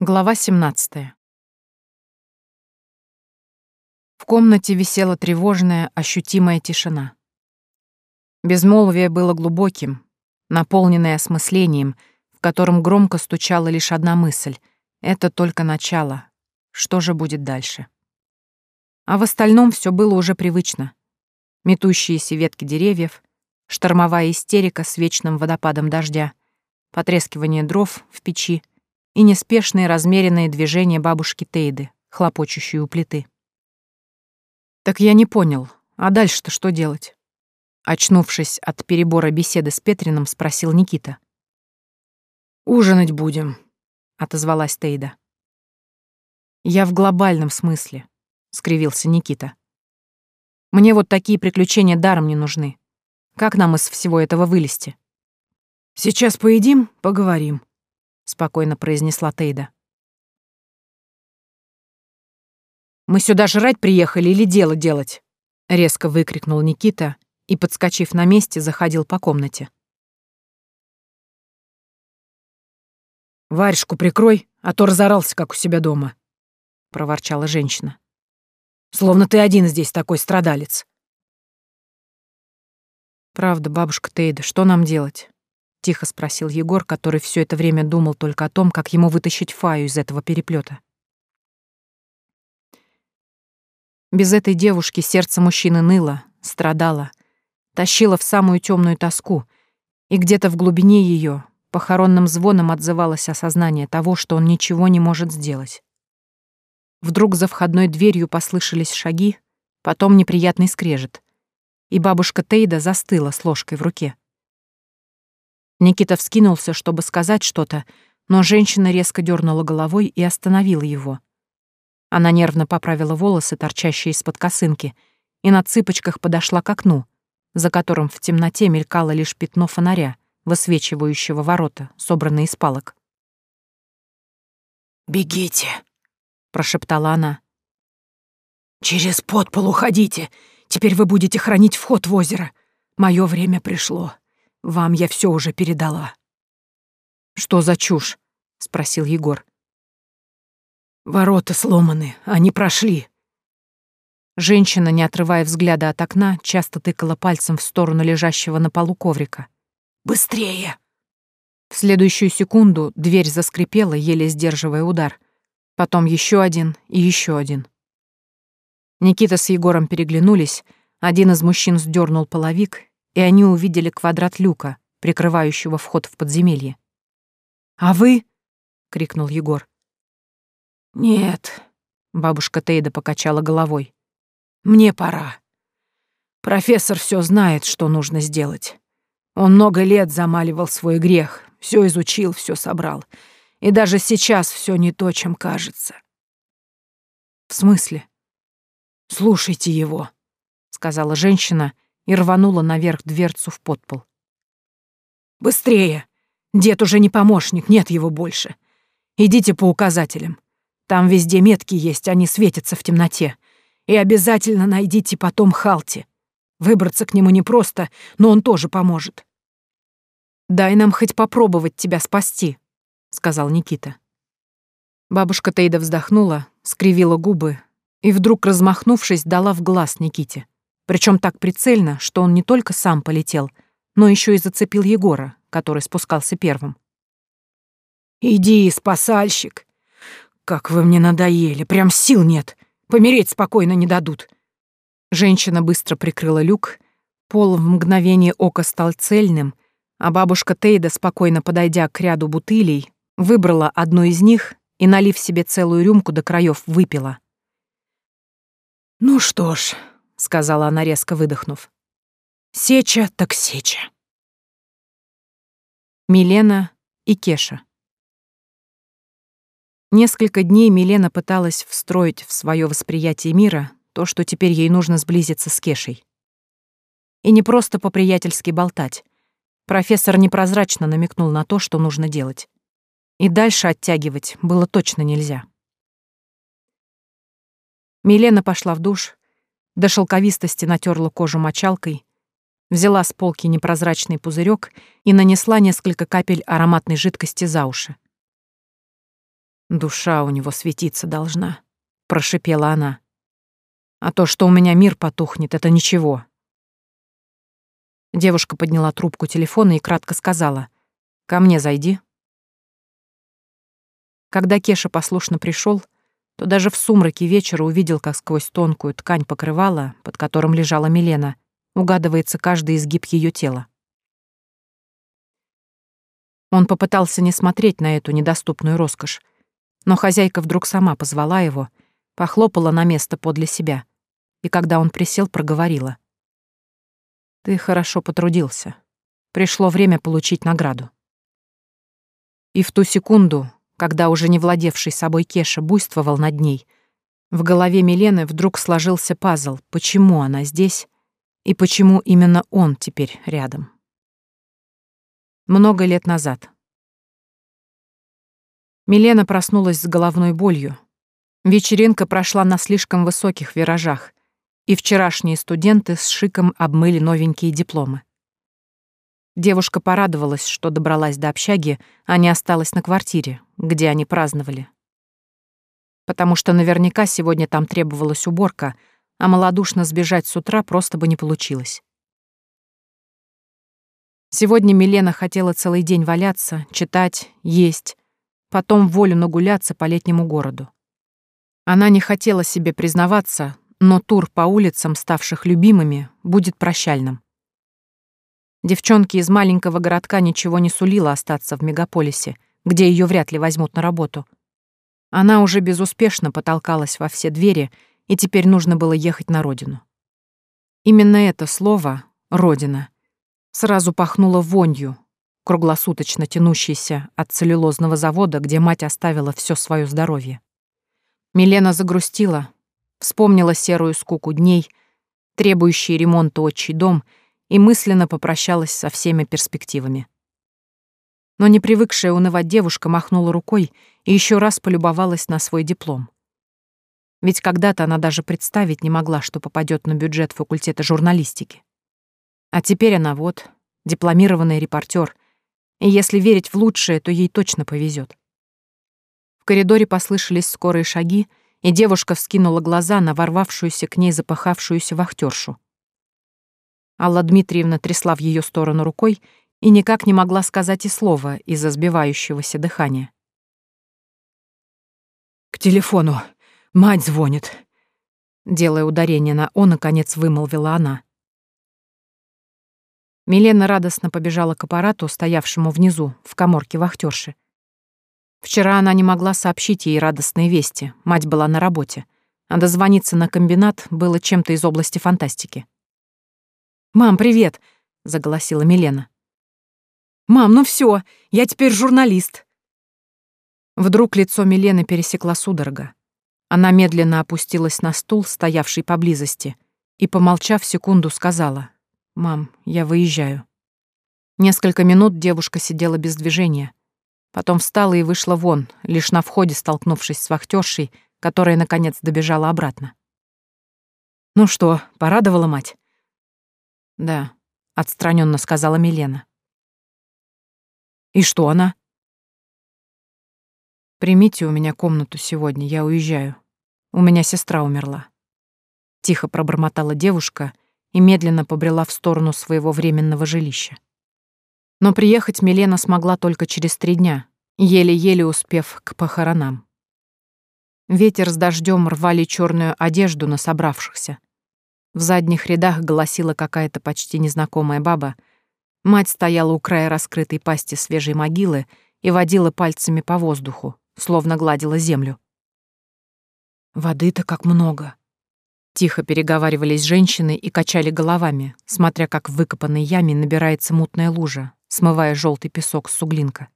Глава 17. В комнате висела тревожная, ощутимая тишина. Безмолвие было глубоким, наполненное осмыслением, в котором громко стучала лишь одна мысль — это только начало. Что же будет дальше? А в остальном все было уже привычно. Метущиеся ветки деревьев, штормовая истерика с вечным водопадом дождя, потрескивание дров в печи — и неспешные размеренные движения бабушки Тейды, хлопочущей у плиты. Так я не понял, а дальше-то что делать? Очнувшись от перебора беседы с Петриным, спросил Никита. «Ужинать будем», — отозвалась Тейда. «Я в глобальном смысле», — скривился Никита. «Мне вот такие приключения даром не нужны. Как нам из всего этого вылезти?» «Сейчас поедим, поговорим», спокойно произнесла Тейда. Мы сюда жрать приехали или дело делать? резко выкрикнул Никита и, подскочив на месте, заходил по комнате. «Варежку прикрой, а то разорался, как у себя дома», — проворчала женщина. «Словно ты один здесь такой страдалец». «Правда, бабушка Тейда, что нам делать?» — тихо спросил Егор, который все это время думал только о том, как ему вытащить Фаю из этого переплета. Без этой девушки сердце мужчины ныло, страдало, тащило в самую темную тоску, и где-то в глубине ее похоронным звоном отзывалось осознание того, что он ничего не может сделать. Вдруг за входной дверью послышались шаги, потом неприятный скрежет, и бабушка Тейда застыла с ложкой в руке. Никита вскинулся, чтобы сказать что-то, но женщина резко дернула головой и остановила его. Она нервно поправила волосы, торчащие из-под косынки, и на цыпочках подошла к окну, за которым в темноте мелькало лишь пятно фонаря, высвечивающего ворота, собранные из палок. «Бегите!» — прошептала она. «Через подпол уходите! Теперь вы будете хранить вход в озеро. Мое время пришло. Вам я все уже передала». «Что за чушь?» — спросил Егор. «Ворота сломаны, они прошли». Женщина, не отрывая взгляда от окна, часто тыкала пальцем в сторону лежащего на полу коврика. «Быстрее!» В следующую секунду дверь заскрипела, еле сдерживая удар. Потом еще один и еще один. Никита с Егором переглянулись, один из мужчин сдернул половик, и они увидели квадрат люка, прикрывающего вход в подземелье. «А вы?» — крикнул Егор. «Нет», — бабушка Тейда покачала головой. «Мне пора. Профессор все знает, что нужно сделать. Он много лет замаливал свой грех, все изучил, все собрал. И даже сейчас все не то, чем кажется». «В смысле?» «Слушайте его», — сказала женщина, — и рванула наверх дверцу в подпол. «Быстрее! Дед уже не помощник, нет его больше. Идите по указателям. Там везде метки есть, они светятся в темноте. И обязательно найдите потом Халти. Выбраться к нему непросто, но он тоже поможет». «Дай нам хоть попробовать тебя спасти», — сказал Никита. Бабушка Тейда вздохнула, скривила губы и вдруг, размахнувшись, дала в глаз Никите. Причем так прицельно, что он не только сам полетел, но еще и зацепил Егора, который спускался первым. «Иди, спасальщик! Как вы мне надоели, прям сил нет, помереть спокойно не дадут!» Женщина быстро прикрыла люк, пол в мгновение ока стал цельным, а бабушка Тейда, спокойно подойдя к ряду бутылей, выбрала одну из них и, налив себе целую рюмку до краев, выпила. «Ну что ж», — сказала она, резко выдохнув. «Сеча так сеча». Милена и Кеша. Несколько дней Милена пыталась встроить в свое восприятие мира то, что теперь ей нужно сблизиться с Кешей. И не просто по-приятельски болтать. Профессор непрозрачно намекнул на то, что нужно делать. И дальше оттягивать было точно нельзя. Милена пошла в душ, до шелковистости натерла кожу мочалкой, взяла с полки непрозрачный пузырек и нанесла несколько капель ароматной жидкости за уши. Душа у него светиться должна, прошипела она. А то, что у меня мир потухнет, это ничего. Девушка подняла трубку телефона и кратко сказала: "Ко мне зайди". Когда Кеша послушно пришел, то даже в сумраке вечера увидел, как сквозь тонкую ткань покрывала, под которым лежала Милена, угадывается каждый изгиб ее тела. Он попытался не смотреть на эту недоступную роскошь, но хозяйка вдруг сама позвала его, похлопала на место подле себя, и когда он присел, проговорила. «Ты хорошо потрудился. Пришло время получить награду». И в ту секунду, когда уже не владевший собой Кеша буйствовал над ней, в голове Милены вдруг сложился пазл, почему она здесь и почему именно он теперь рядом. Много лет назад. Милена проснулась с головной болью. Вечеринка прошла на слишком высоких виражах, и вчерашние студенты с шиком обмыли новенькие дипломы. Девушка порадовалась, что добралась до общаги, а не осталась на квартире, где они праздновали. Потому что наверняка сегодня там требовалась уборка, а малодушно сбежать с утра просто бы не получилось. Сегодня Милена хотела целый день валяться, читать, есть, потом волю нагуляться по летнему городу. Она не хотела себе признаваться, но тур по улицам, ставших любимыми, будет прощальным. Девчонке из маленького городка ничего не сулило остаться в мегаполисе, где ее вряд ли возьмут на работу. Она уже безуспешно потолкалась во все двери, и теперь нужно было ехать на родину. Именно это слово «родина» сразу пахнуло вонью, круглосуточно тянущейся от целлюлозного завода, где мать оставила все свое здоровье. Милена загрустила, вспомнила серую скуку дней, требующие ремонта отчий дом — и мысленно попрощалась со всеми перспективами. Но не привыкшая унывать девушка махнула рукой и еще раз полюбовалась на свой диплом. Ведь когда-то она даже представить не могла, что попадет на бюджет факультета журналистики. А теперь она вот, дипломированный репортер, и если верить в лучшее, то ей точно повезет. В коридоре послышались скорые шаги, и девушка вскинула глаза на ворвавшуюся к ней запахавшуюся вахтершу. Алла Дмитриевна трясла в ее сторону рукой и никак не могла сказать и слова из-за сбивающегося дыхания. «К телефону. Мать звонит», — делая ударение на «о», наконец вымолвила она. Милена радостно побежала к аппарату, стоявшему внизу, в коморке вахтерши. Вчера она не могла сообщить ей радостные вести, мать была на работе, а дозвониться на комбинат было чем-то из области фантастики. «Мам, привет!» — заголосила Милена. «Мам, ну все, я теперь журналист!» Вдруг лицо Милены пересекла судорога. Она медленно опустилась на стул, стоявший поблизости, и, помолчав секунду, сказала, «Мам, я выезжаю». Несколько минут девушка сидела без движения. Потом встала и вышла вон, лишь на входе столкнувшись с вахтершей, которая, наконец, добежала обратно. «Ну что, порадовала мать?» «Да», — отстраненно сказала Милена. «И что она?» «Примите у меня комнату сегодня, я уезжаю. У меня сестра умерла». Тихо пробормотала девушка и медленно побрела в сторону своего временного жилища. Но приехать Милена смогла только через три дня, еле-еле успев к похоронам. Ветер с дождем рвали черную одежду на собравшихся, в задних рядах голосила какая-то почти незнакомая баба. Мать стояла у края раскрытой пасти свежей могилы и водила пальцами по воздуху, словно гладила землю. «Воды-то как много!» Тихо переговаривались женщины и качали головами, смотря как в выкопанной яме набирается мутная лужа, смывая желтый песок с суглинка.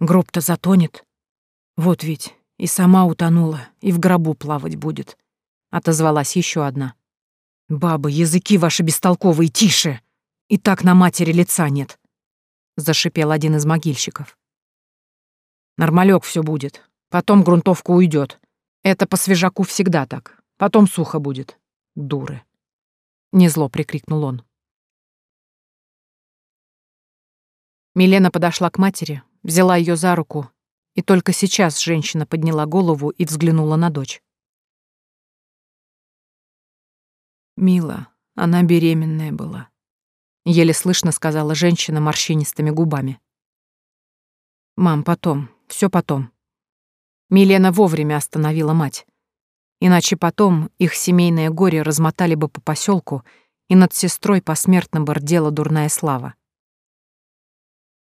«Гроб-то затонет. Вот ведь, и сама утонула, и в гробу плавать будет», — отозвалась еще одна. «Бабы, языки ваши бестолковые, тише! И так на матери лица нет!» — зашипел один из могильщиков. «Нормалек все будет. Потом грунтовка уйдет. Это по свежаку всегда так. Потом сухо будет. Дуры!» Незло прикрикнул он. Милена подошла к матери, взяла ее за руку И только сейчас женщина подняла голову и взглянула на дочь. «Мила, она беременная была», — еле слышно сказала женщина морщинистыми губами. «Мам, потом, все потом». Милена вовремя остановила мать. Иначе потом их семейное горе размотали бы по поселку, и над сестрой посмертно бы рдела дурная слава.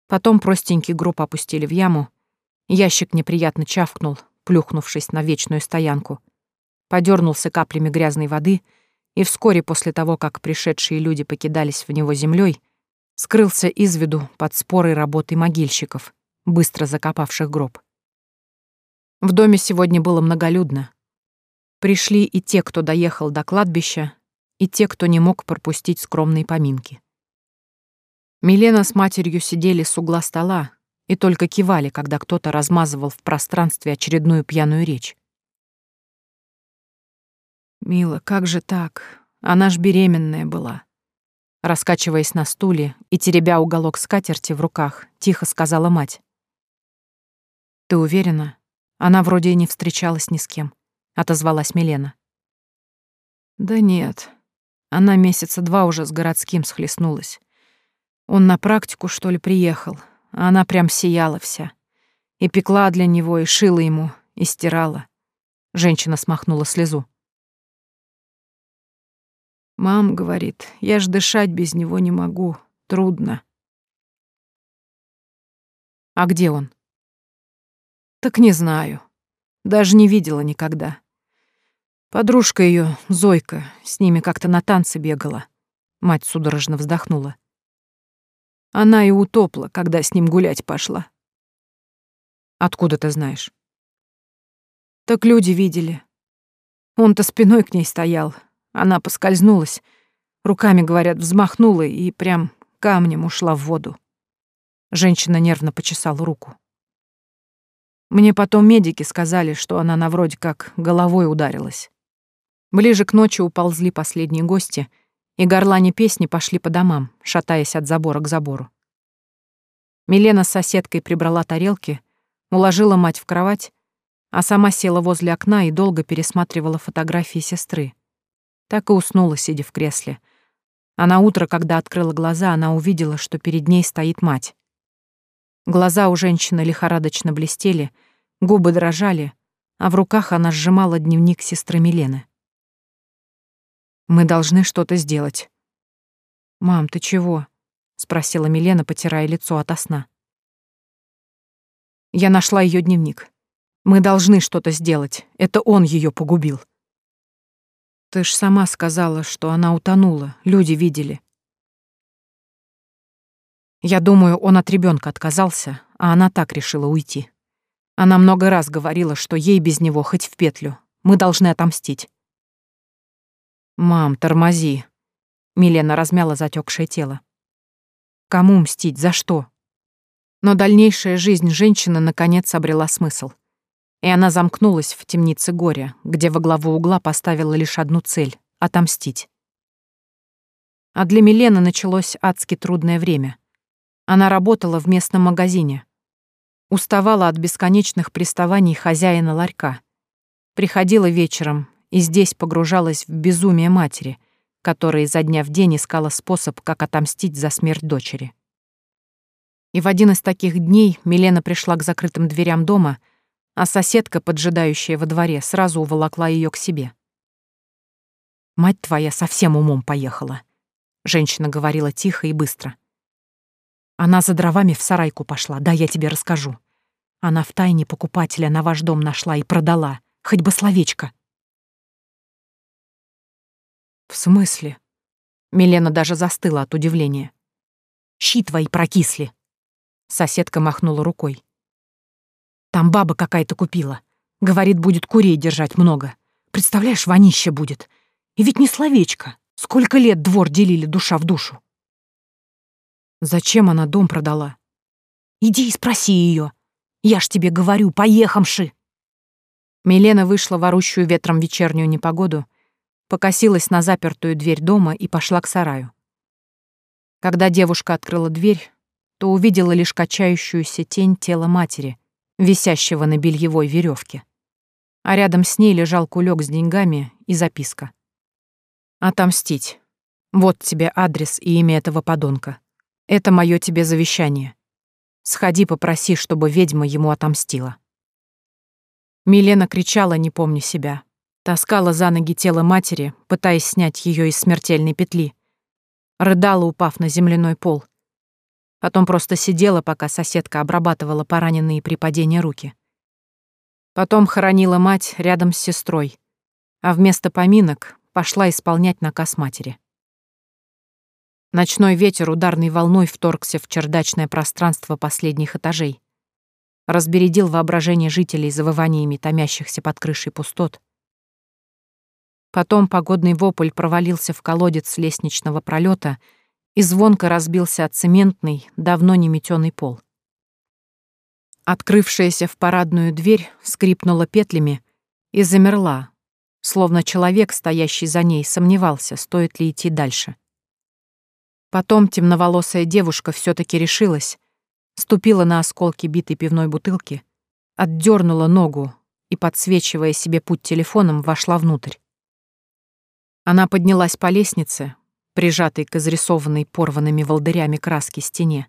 Потом простенький гроб опустили в яму, ящик неприятно чавкнул, плюхнувшись на вечную стоянку, подернулся каплями грязной воды — и вскоре после того, как пришедшие люди покидались в него землей, скрылся из виду под спорой работы могильщиков, быстро закопавших гроб. В доме сегодня было многолюдно. Пришли и те, кто доехал до кладбища, и те, кто не мог пропустить скромные поминки. Милена с матерью сидели с угла стола и только кивали, когда кто-то размазывал в пространстве очередную пьяную речь. «Мила, как же так? Она ж беременная была». Раскачиваясь на стуле и теребя уголок скатерти в руках, тихо сказала мать. «Ты уверена? Она вроде и не встречалась ни с кем», — отозвалась Милена. «Да нет. Она месяца два уже с городским схлестнулась. Он на практику, что ли, приехал, а она прям сияла вся. И пекла для него, и шила ему, и стирала». Женщина смахнула слезу. Мам говорит, я ж дышать без него не могу. Трудно. А где он? Так не знаю. Даже не видела никогда. Подружка ее, Зойка, с ними как-то на танцы бегала. Мать судорожно вздохнула. Она и утопла, когда с ним гулять пошла. Откуда ты знаешь? Так люди видели. Он-то спиной к ней стоял, она поскользнулась, руками, говорят, взмахнула и прям камнем ушла в воду. Женщина нервно почесала руку. Мне потом медики сказали, что она на вроде как головой ударилась. Ближе к ночи уползли последние гости, и горлане песни пошли по домам, шатаясь от забора к забору. Милена с соседкой прибрала тарелки, уложила мать в кровать, а сама села возле окна и долго пересматривала фотографии сестры, так и уснула, сидя в кресле. А на утро, когда открыла глаза, она увидела, что перед ней стоит мать. Глаза у женщины лихорадочно блестели, губы дрожали, а в руках она сжимала дневник сестры Милены. «Мы должны что-то сделать». «Мам, ты чего?» — спросила Милена, потирая лицо ото сна. Я нашла ее дневник. Мы должны что-то сделать. Это он ее погубил. Ты ж сама сказала, что она утонула, люди видели. Я думаю, он от ребенка отказался, а она так решила уйти. Она много раз говорила, что ей без него хоть в петлю. Мы должны отомстить. «Мам, тормози!» Милена размяла затекшее тело. «Кому мстить? За что?» Но дальнейшая жизнь женщины наконец обрела смысл и она замкнулась в темнице горя, где во главу угла поставила лишь одну цель — отомстить. А для Милены началось адски трудное время. Она работала в местном магазине. Уставала от бесконечных приставаний хозяина ларька. Приходила вечером и здесь погружалась в безумие матери, которая изо дня в день искала способ, как отомстить за смерть дочери. И в один из таких дней Милена пришла к закрытым дверям дома — а соседка, поджидающая во дворе, сразу уволокла ее к себе. «Мать твоя совсем умом поехала», — женщина говорила тихо и быстро. «Она за дровами в сарайку пошла, да, я тебе расскажу. Она в тайне покупателя на ваш дом нашла и продала, хоть бы словечко». «В смысле?» Милена даже застыла от удивления. «Щи твои прокисли!» Соседка махнула рукой. Там баба какая-то купила. Говорит, будет курей держать много. Представляешь, вонище будет. И ведь не словечко. Сколько лет двор делили душа в душу. Зачем она дом продала? Иди и спроси ее. Я ж тебе говорю, поехамши. Милена вышла в орущую ветром вечернюю непогоду, покосилась на запертую дверь дома и пошла к сараю. Когда девушка открыла дверь, то увидела лишь качающуюся тень тела матери — висящего на бельевой веревке. А рядом с ней лежал кулек с деньгами и записка. «Отомстить. Вот тебе адрес и имя этого подонка. Это мое тебе завещание. Сходи, попроси, чтобы ведьма ему отомстила». Милена кричала, не помня себя. Таскала за ноги тело матери, пытаясь снять ее из смертельной петли. Рыдала, упав на земляной пол. Потом просто сидела, пока соседка обрабатывала пораненные при падении руки. Потом хоронила мать рядом с сестрой, а вместо поминок пошла исполнять наказ матери. Ночной ветер ударной волной вторгся в чердачное пространство последних этажей. Разбередил воображение жителей завываниями томящихся под крышей пустот. Потом погодный вопль провалился в колодец лестничного пролета и звонко разбился от цементный, давно не метёный пол. Открывшаяся в парадную дверь скрипнула петлями и замерла, словно человек, стоящий за ней, сомневался, стоит ли идти дальше. Потом темноволосая девушка все таки решилась, ступила на осколки битой пивной бутылки, отдернула ногу и, подсвечивая себе путь телефоном, вошла внутрь. Она поднялась по лестнице, прижатой к изрисованной порванными волдырями краски стене,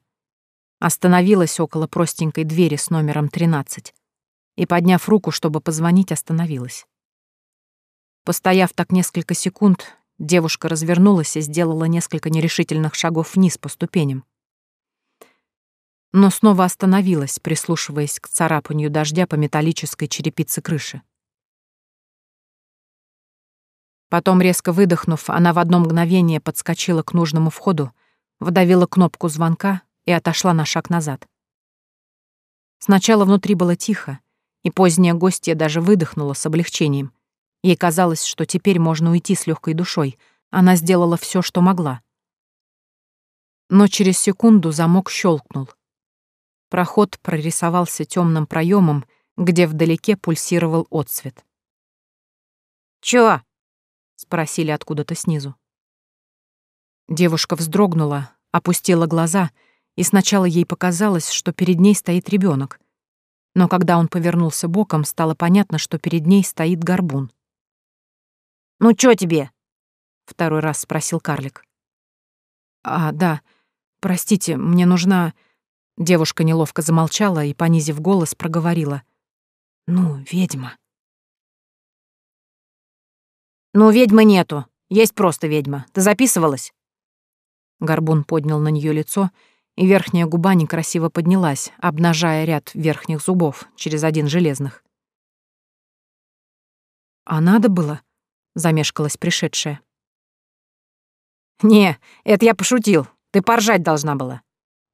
остановилась около простенькой двери с номером 13 и, подняв руку, чтобы позвонить, остановилась. Постояв так несколько секунд, девушка развернулась и сделала несколько нерешительных шагов вниз по ступеням. Но снова остановилась, прислушиваясь к царапанью дождя по металлической черепице крыши. Потом, резко выдохнув, она в одно мгновение подскочила к нужному входу, вдавила кнопку звонка и отошла на шаг назад. Сначала внутри было тихо, и поздняя гостья даже выдохнула с облегчением. Ей казалось, что теперь можно уйти с легкой душой. Она сделала все, что могла. Но через секунду замок щелкнул. Проход прорисовался темным проемом, где вдалеке пульсировал отсвет. «Чё?» — спросили откуда-то снизу. Девушка вздрогнула, опустила глаза, и сначала ей показалось, что перед ней стоит ребенок. Но когда он повернулся боком, стало понятно, что перед ней стоит горбун. «Ну чё тебе?» — второй раз спросил карлик. «А, да, простите, мне нужна...» Девушка неловко замолчала и, понизив голос, проговорила. «Ну, ведьма». «Ну, ведьмы нету. Есть просто ведьма. Ты записывалась?» Горбун поднял на нее лицо, и верхняя губа некрасиво поднялась, обнажая ряд верхних зубов через один железных. «А надо было?» — замешкалась пришедшая. «Не, это я пошутил. Ты поржать должна была.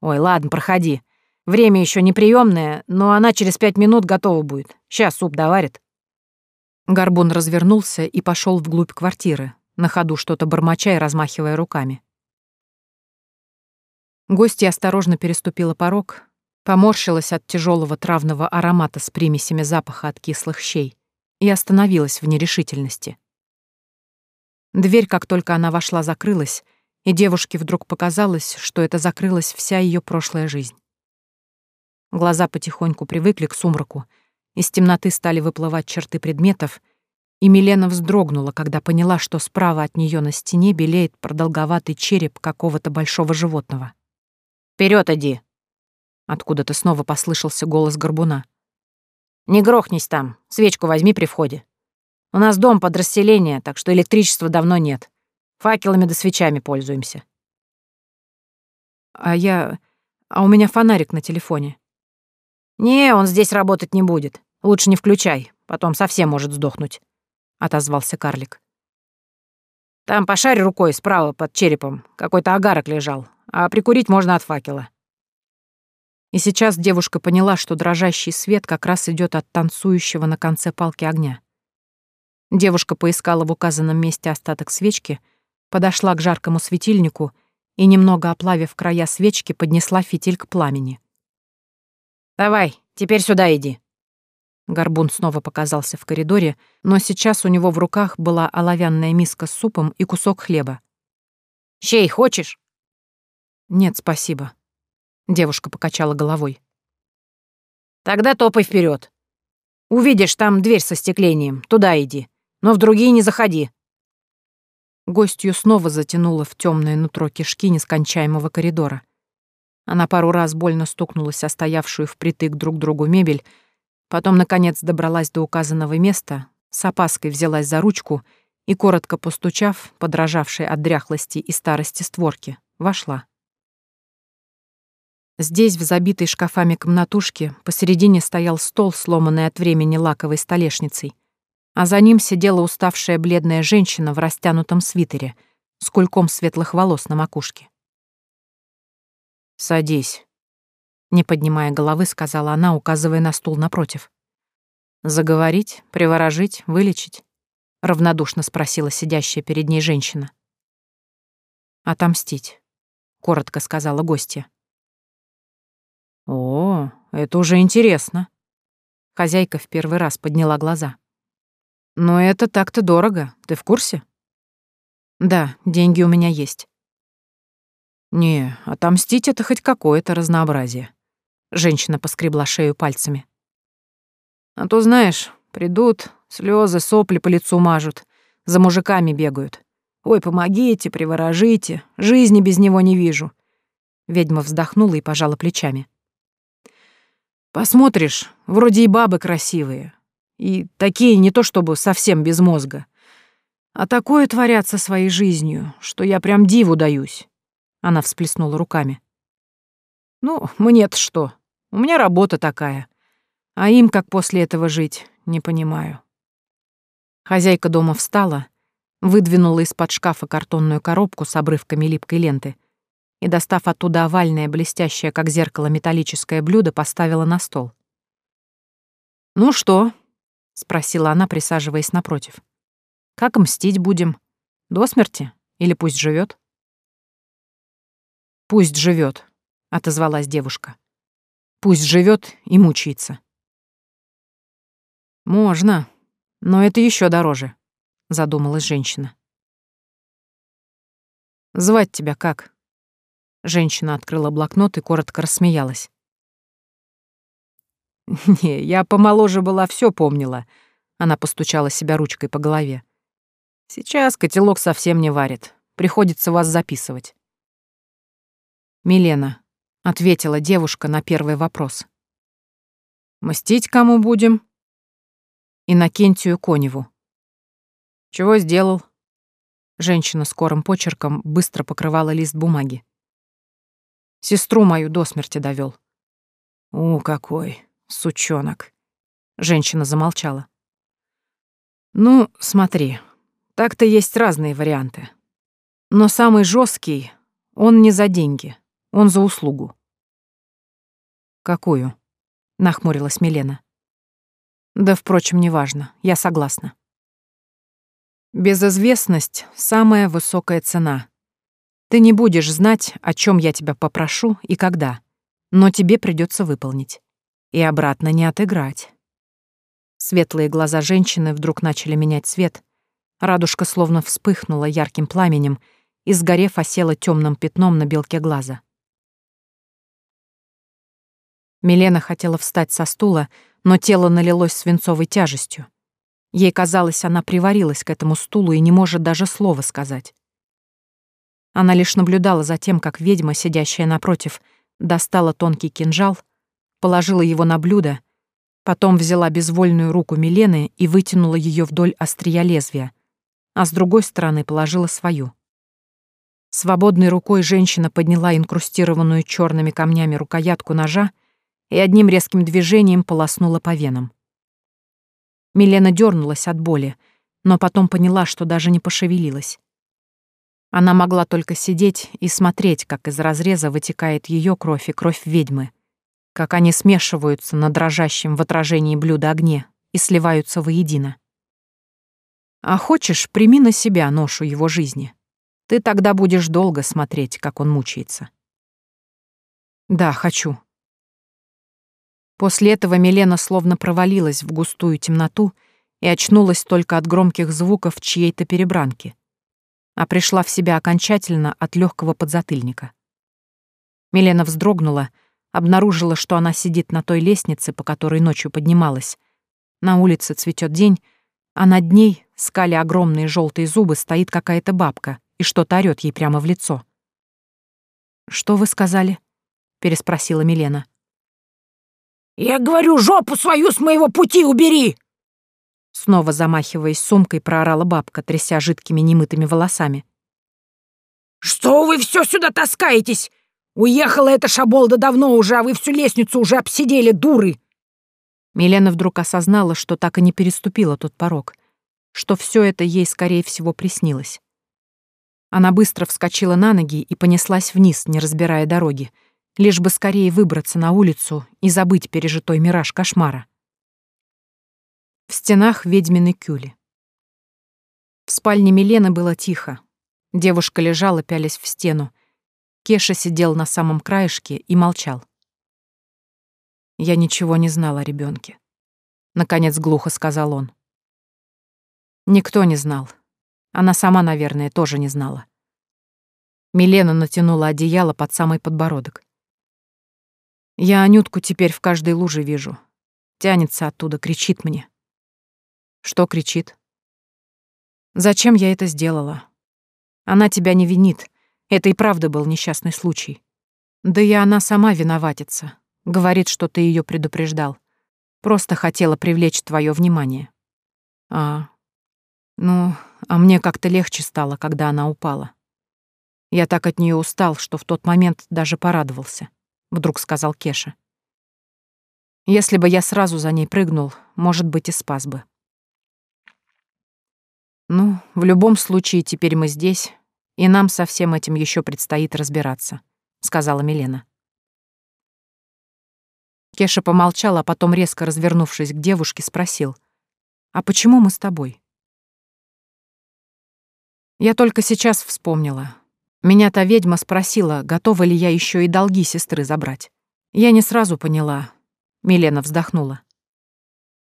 Ой, ладно, проходи. Время еще неприемное, но она через пять минут готова будет. Сейчас суп доварит». Горбун развернулся и пошел вглубь квартиры, на ходу что-то бормоча и размахивая руками. Гостья осторожно переступила порог, поморщилась от тяжелого травного аромата с примесями запаха от кислых щей и остановилась в нерешительности. Дверь, как только она вошла, закрылась, и девушке вдруг показалось, что это закрылась вся ее прошлая жизнь. Глаза потихоньку привыкли к сумраку, из темноты стали выплывать черты предметов, и Милена вздрогнула, когда поняла, что справа от нее на стене белеет продолговатый череп какого-то большого животного. Вперед иди!» Откуда-то снова послышался голос горбуна. «Не грохнись там, свечку возьми при входе. У нас дом под расселение, так что электричества давно нет. Факелами да свечами пользуемся». «А я... А у меня фонарик на телефоне». «Не, он здесь работать не будет. Лучше не включай, потом совсем может сдохнуть», — отозвался карлик. «Там пошарь рукой справа под черепом. Какой-то агарок лежал, а прикурить можно от факела». И сейчас девушка поняла, что дрожащий свет как раз идет от танцующего на конце палки огня. Девушка поискала в указанном месте остаток свечки, подошла к жаркому светильнику и, немного оплавив края свечки, поднесла фитиль к пламени. «Давай, теперь сюда иди». Горбун снова показался в коридоре, но сейчас у него в руках была оловянная миска с супом и кусок хлеба. «Щей хочешь?» «Нет, спасибо». Девушка покачала головой. Тогда топай вперед. Увидишь там дверь со стеклением, туда иди, но в другие не заходи. Гостью снова затянуло в темное нутро кишки нескончаемого коридора. Она пару раз больно стукнулась о стоявшую впритык друг к другу мебель, потом, наконец, добралась до указанного места, с опаской взялась за ручку и, коротко постучав, подражавшей от дряхлости и старости створки, вошла. Здесь, в забитой шкафами комнатушке, посередине стоял стол, сломанный от времени лаковой столешницей, а за ним сидела уставшая бледная женщина в растянутом свитере с кульком светлых волос на макушке. «Садись», — не поднимая головы, сказала она, указывая на стул напротив. «Заговорить, приворожить, вылечить?» — равнодушно спросила сидящая перед ней женщина. «Отомстить», — коротко сказала гостья. «О, это уже интересно». Хозяйка в первый раз подняла глаза. «Но это так-то дорого, ты в курсе?» «Да, деньги у меня есть». «Не, отомстить — это хоть какое-то разнообразие». Женщина поскребла шею пальцами. «А то, знаешь, придут, слезы, сопли по лицу мажут, за мужиками бегают. Ой, помогите, приворожите, жизни без него не вижу». Ведьма вздохнула и пожала плечами. Посмотришь, вроде и бабы красивые. И такие не то чтобы совсем без мозга. А такое творят со своей жизнью, что я прям диву даюсь. Она всплеснула руками. Ну, мне-то что? У меня работа такая. А им как после этого жить, не понимаю. Хозяйка дома встала, выдвинула из-под шкафа картонную коробку с обрывками липкой ленты — и, достав оттуда овальное, блестящее, как зеркало, металлическое блюдо, поставила на стол. «Ну что?» — спросила она, присаживаясь напротив. «Как мстить будем? До смерти? Или пусть живет? «Пусть живет, отозвалась девушка. «Пусть живет и мучается». «Можно, но это еще дороже», — задумалась женщина. «Звать тебя как?» Женщина открыла блокнот и коротко рассмеялась. «Не, я помоложе была, все помнила». Она постучала себя ручкой по голове. «Сейчас котелок совсем не варит. Приходится вас записывать». «Милена», — ответила девушка на первый вопрос. «Мстить кому будем?» «Иннокентию Коневу». «Чего сделал?» Женщина скорым почерком быстро покрывала лист бумаги. Сестру мою до смерти довел. «У, какой, сучонок!» Женщина замолчала. «Ну, смотри, так-то есть разные варианты. Но самый жесткий, он не за деньги, он за услугу». «Какую?» — нахмурилась Милена. «Да, впрочем, неважно, я согласна». Безызвестность — самая высокая цена, ты не будешь знать, о чем я тебя попрошу и когда, но тебе придется выполнить. И обратно не отыграть. Светлые глаза женщины вдруг начали менять цвет. Радужка словно вспыхнула ярким пламенем и, сгорев, осела темным пятном на белке глаза. Милена хотела встать со стула, но тело налилось свинцовой тяжестью. Ей казалось, она приварилась к этому стулу и не может даже слова сказать. Она лишь наблюдала за тем, как ведьма, сидящая напротив, достала тонкий кинжал, положила его на блюдо, потом взяла безвольную руку Милены и вытянула ее вдоль острия лезвия, а с другой стороны положила свою. Свободной рукой женщина подняла инкрустированную черными камнями рукоятку ножа и одним резким движением полоснула по венам. Милена дернулась от боли, но потом поняла, что даже не пошевелилась. Она могла только сидеть и смотреть, как из разреза вытекает ее кровь и кровь ведьмы, как они смешиваются на дрожащем в отражении блюда огне и сливаются воедино. А хочешь, прими на себя ношу его жизни. Ты тогда будешь долго смотреть, как он мучается. Да, хочу. После этого Милена словно провалилась в густую темноту и очнулась только от громких звуков чьей-то перебранки а пришла в себя окончательно от легкого подзатыльника. Милена вздрогнула, обнаружила, что она сидит на той лестнице, по которой ночью поднималась. На улице цветет день, а над ней, скали огромные желтые зубы, стоит какая-то бабка и что-то орёт ей прямо в лицо. «Что вы сказали?» — переспросила Милена. «Я говорю, жопу свою с моего пути убери!» Снова замахиваясь сумкой, проорала бабка, тряся жидкими немытыми волосами. «Что вы все сюда таскаетесь? Уехала эта шаболда давно уже, а вы всю лестницу уже обсидели, дуры!» Милена вдруг осознала, что так и не переступила тот порог, что все это ей, скорее всего, приснилось. Она быстро вскочила на ноги и понеслась вниз, не разбирая дороги, лишь бы скорее выбраться на улицу и забыть пережитой мираж кошмара. В стенах ведьмины кюли. В спальне Милены было тихо. Девушка лежала, пялясь в стену. Кеша сидел на самом краешке и молчал. «Я ничего не знал о ребенке. наконец глухо сказал он. Никто не знал. Она сама, наверное, тоже не знала. Милена натянула одеяло под самый подбородок. Я Анютку теперь в каждой луже вижу. Тянется оттуда, кричит мне. Что кричит? Зачем я это сделала? Она тебя не винит. Это и правда был несчастный случай. Да и она сама виноватится. Говорит, что ты ее предупреждал. Просто хотела привлечь твое внимание. А, ну, а мне как-то легче стало, когда она упала. Я так от нее устал, что в тот момент даже порадовался, вдруг сказал Кеша. Если бы я сразу за ней прыгнул, может быть, и спас бы. Ну, в любом случае, теперь мы здесь, и нам со всем этим еще предстоит разбираться, сказала Милена. Кеша помолчал, а потом, резко развернувшись к девушке, спросил, «А почему мы с тобой?» Я только сейчас вспомнила. Меня та ведьма спросила, готова ли я еще и долги сестры забрать. Я не сразу поняла. Милена вздохнула.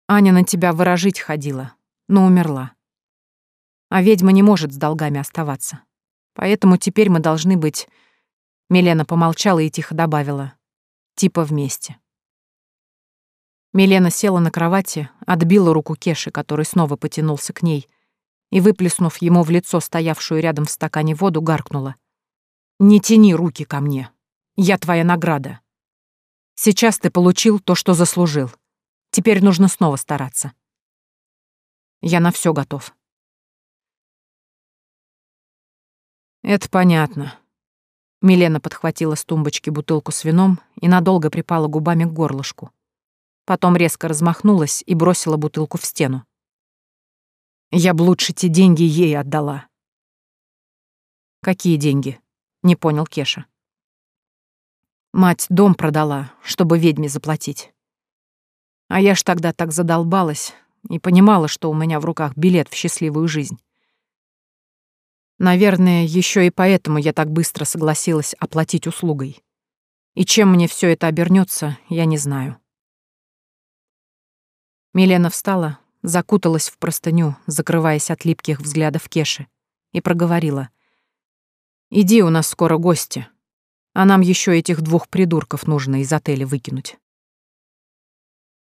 Аня на тебя выражить ходила, но умерла. А ведьма не может с долгами оставаться. Поэтому теперь мы должны быть... Милена помолчала и тихо добавила. Типа вместе. Милена села на кровати, отбила руку Кеши, который снова потянулся к ней, и, выплеснув ему в лицо стоявшую рядом в стакане воду, гаркнула. «Не тяни руки ко мне. Я твоя награда. Сейчас ты получил то, что заслужил. Теперь нужно снова стараться. Я на все готов». «Это понятно». Милена подхватила с тумбочки бутылку с вином и надолго припала губами к горлышку. Потом резко размахнулась и бросила бутылку в стену. Я б лучше те деньги ей отдала. Какие деньги? Не понял Кеша. Мать дом продала, чтобы ведьме заплатить. А я ж тогда так задолбалась и понимала, что у меня в руках билет в счастливую жизнь. Наверное, еще и поэтому я так быстро согласилась оплатить услугой. И чем мне все это обернется, я не знаю. Милена встала, закуталась в простыню, закрываясь от липких взглядов Кеши, и проговорила. «Иди, у нас скоро гости, а нам еще этих двух придурков нужно из отеля выкинуть».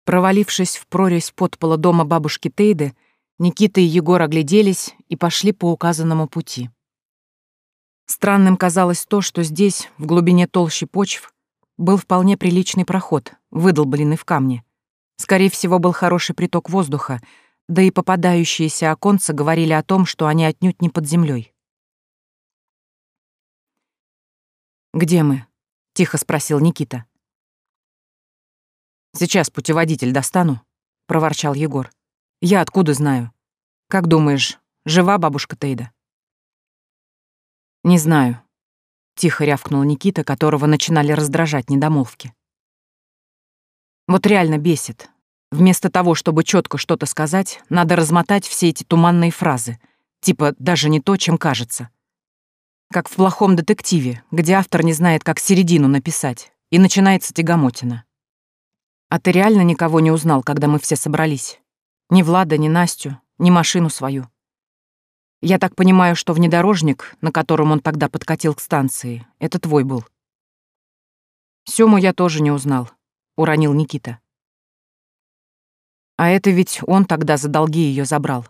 Провалившись в прорезь подпола дома бабушки Тейды, Никита и Егор огляделись и пошли по указанному пути. Странным казалось то, что здесь, в глубине толщи почв, был вполне приличный проход, выдолбленный в камне — Скорее всего, был хороший приток воздуха, да и попадающиеся оконца говорили о том, что они отнюдь не под землей. «Где мы?» — тихо спросил Никита. «Сейчас путеводитель достану», — проворчал Егор. «Я откуда знаю? Как думаешь, жива бабушка Тейда?» «Не знаю», — тихо рявкнул Никита, которого начинали раздражать недомолвки. «Вот реально бесит. Вместо того, чтобы четко что-то сказать, надо размотать все эти туманные фразы, типа «даже не то, чем кажется». Как в плохом детективе, где автор не знает, как середину написать, и начинается тягомотина. А ты реально никого не узнал, когда мы все собрались? Ни Влада, ни Настю, ни машину свою. Я так понимаю, что внедорожник, на котором он тогда подкатил к станции, это твой был. Сёму я тоже не узнал, уронил Никита. А это ведь он тогда за долги ее забрал.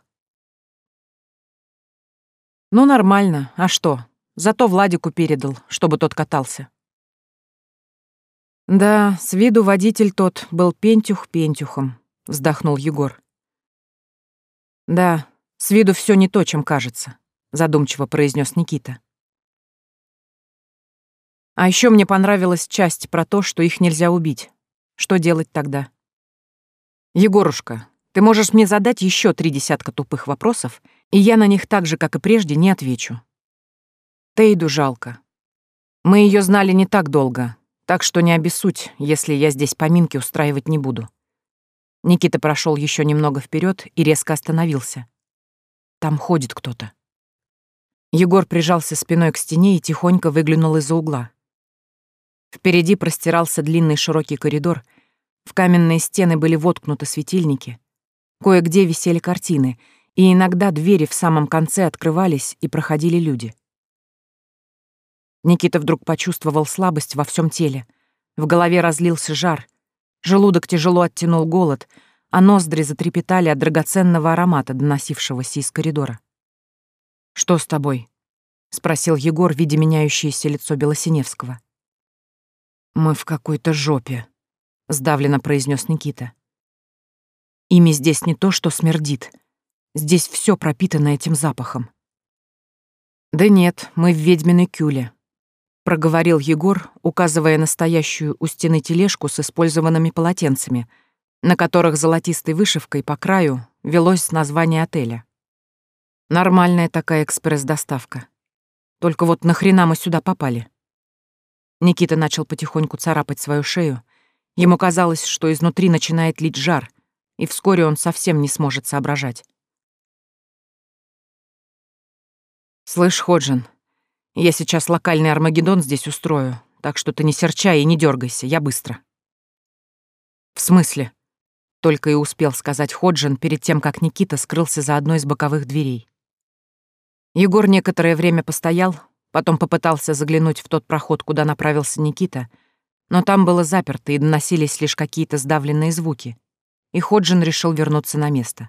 Ну, нормально, а что? Зато Владику передал, чтобы тот катался. Да, с виду водитель тот был пентюх пентюхом, вздохнул Егор. Да, с виду все не то, чем кажется, задумчиво произнес Никита. А еще мне понравилась часть про то, что их нельзя убить. Что делать тогда? Егорушка, ты можешь мне задать еще три десятка тупых вопросов, и я на них так же, как и прежде, не отвечу. Тейду жалко. Мы ее знали не так долго, так что не обессудь, если я здесь поминки устраивать не буду. Никита прошел еще немного вперед и резко остановился. Там ходит кто-то. Егор прижался спиной к стене и тихонько выглянул из-за угла. Впереди простирался длинный широкий коридор, в каменные стены были воткнуты светильники, кое-где висели картины, и иногда двери в самом конце открывались и проходили люди. Никита вдруг почувствовал слабость во всем теле. В голове разлился жар, желудок тяжело оттянул голод, а ноздри затрепетали от драгоценного аромата, доносившегося из коридора. «Что с тобой?» — спросил Егор, видя меняющееся лицо Белосиневского. «Мы в какой-то жопе», — сдавленно произнес Никита. «Ими здесь не то, что смердит. Здесь все пропитано этим запахом». «Да нет, мы в ведьминой кюле», — проговорил Егор, указывая настоящую у стены тележку с использованными полотенцами, на которых золотистой вышивкой по краю велось название отеля. Нормальная такая экспресс-доставка. Только вот нахрена мы сюда попали? Никита начал потихоньку царапать свою шею. Ему казалось, что изнутри начинает лить жар, и вскоре он совсем не сможет соображать. «Слышь, Ходжин, я сейчас локальный Армагеддон здесь устрою, так что ты не серчай и не дергайся, я быстро». «В смысле?» — только и успел сказать Ходжин перед тем, как Никита скрылся за одной из боковых дверей. Егор некоторое время постоял, Потом попытался заглянуть в тот проход, куда направился Никита, но там было заперто и доносились лишь какие-то сдавленные звуки, и Ходжин решил вернуться на место.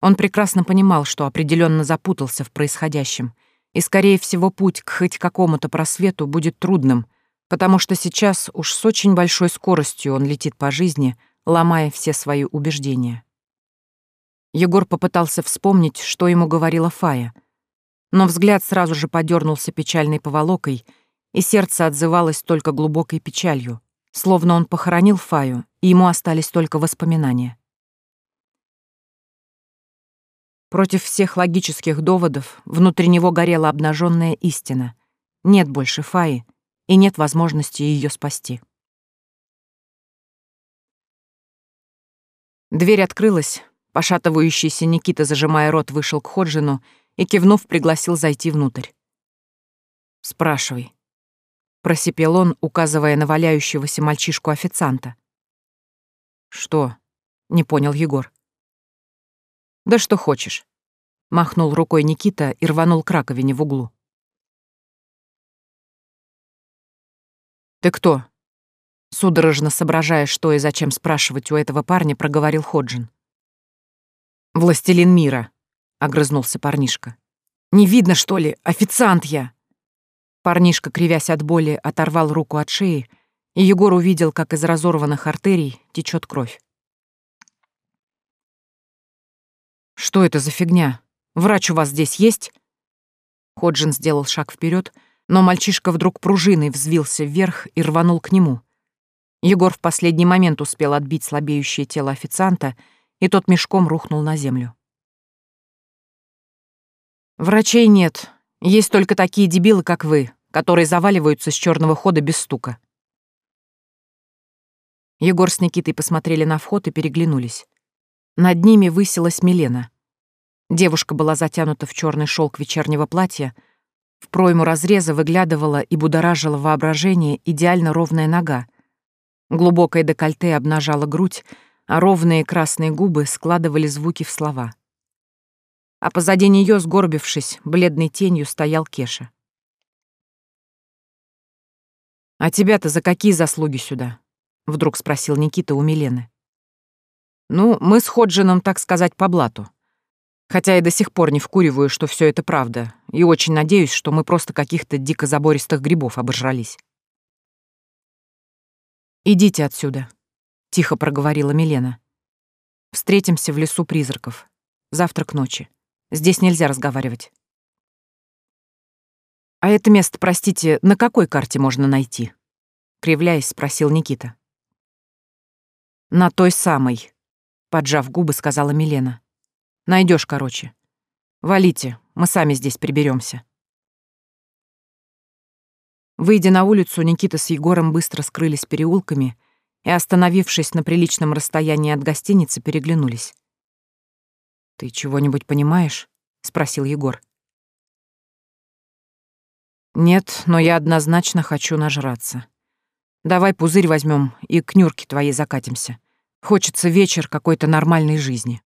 Он прекрасно понимал, что определенно запутался в происходящем, и, скорее всего, путь к хоть какому-то просвету будет трудным, потому что сейчас уж с очень большой скоростью он летит по жизни, ломая все свои убеждения. Егор попытался вспомнить, что ему говорила Фая — но взгляд сразу же подернулся печальной поволокой, и сердце отзывалось только глубокой печалью, словно он похоронил Фаю, и ему остались только воспоминания. Против всех логических доводов внутри него горела обнаженная истина. Нет больше Фаи, и нет возможности ее спасти. Дверь открылась, пошатывающийся Никита, зажимая рот, вышел к Ходжину и, кивнув, пригласил зайти внутрь. «Спрашивай», — просипел он, указывая на валяющегося мальчишку-официанта. «Что?» — не понял Егор. «Да что хочешь», — махнул рукой Никита и рванул к раковине в углу. «Ты кто?» Судорожно соображая, что и зачем спрашивать у этого парня, проговорил Ходжин. «Властелин мира», — огрызнулся парнишка. «Не видно, что ли? Официант я!» Парнишка, кривясь от боли, оторвал руку от шеи, и Егор увидел, как из разорванных артерий течет кровь. «Что это за фигня? Врач у вас здесь есть?» Ходжин сделал шаг вперед, но мальчишка вдруг пружиной взвился вверх и рванул к нему. Егор в последний момент успел отбить слабеющее тело официанта, и тот мешком рухнул на землю. Врачей нет. Есть только такие дебилы, как вы, которые заваливаются с черного хода без стука. Егор с Никитой посмотрели на вход и переглянулись. Над ними высилась Милена. Девушка была затянута в черный шелк вечернего платья, в пройму разреза выглядывала и будоражила воображение идеально ровная нога. Глубокое декольте обнажало грудь, а ровные красные губы складывали звуки в слова а позади нее, сгорбившись, бледной тенью стоял Кеша. «А тебя-то за какие заслуги сюда?» — вдруг спросил Никита у Милены. «Ну, мы с Ходжином, так сказать, по блату. Хотя я до сих пор не вкуриваю, что все это правда, и очень надеюсь, что мы просто каких-то дико забористых грибов обожрались». «Идите отсюда», — тихо проговорила Милена. «Встретимся в лесу призраков. Завтра к ночи. Здесь нельзя разговаривать». «А это место, простите, на какой карте можно найти?» Кривляясь, спросил Никита. «На той самой», — поджав губы, сказала Милена. Найдешь, короче. Валите, мы сами здесь приберемся. Выйдя на улицу, Никита с Егором быстро скрылись переулками и, остановившись на приличном расстоянии от гостиницы, переглянулись. «Ты чего-нибудь понимаешь?» — спросил Егор. «Нет, но я однозначно хочу нажраться. Давай пузырь возьмем и к Нюрке твоей закатимся. Хочется вечер какой-то нормальной жизни».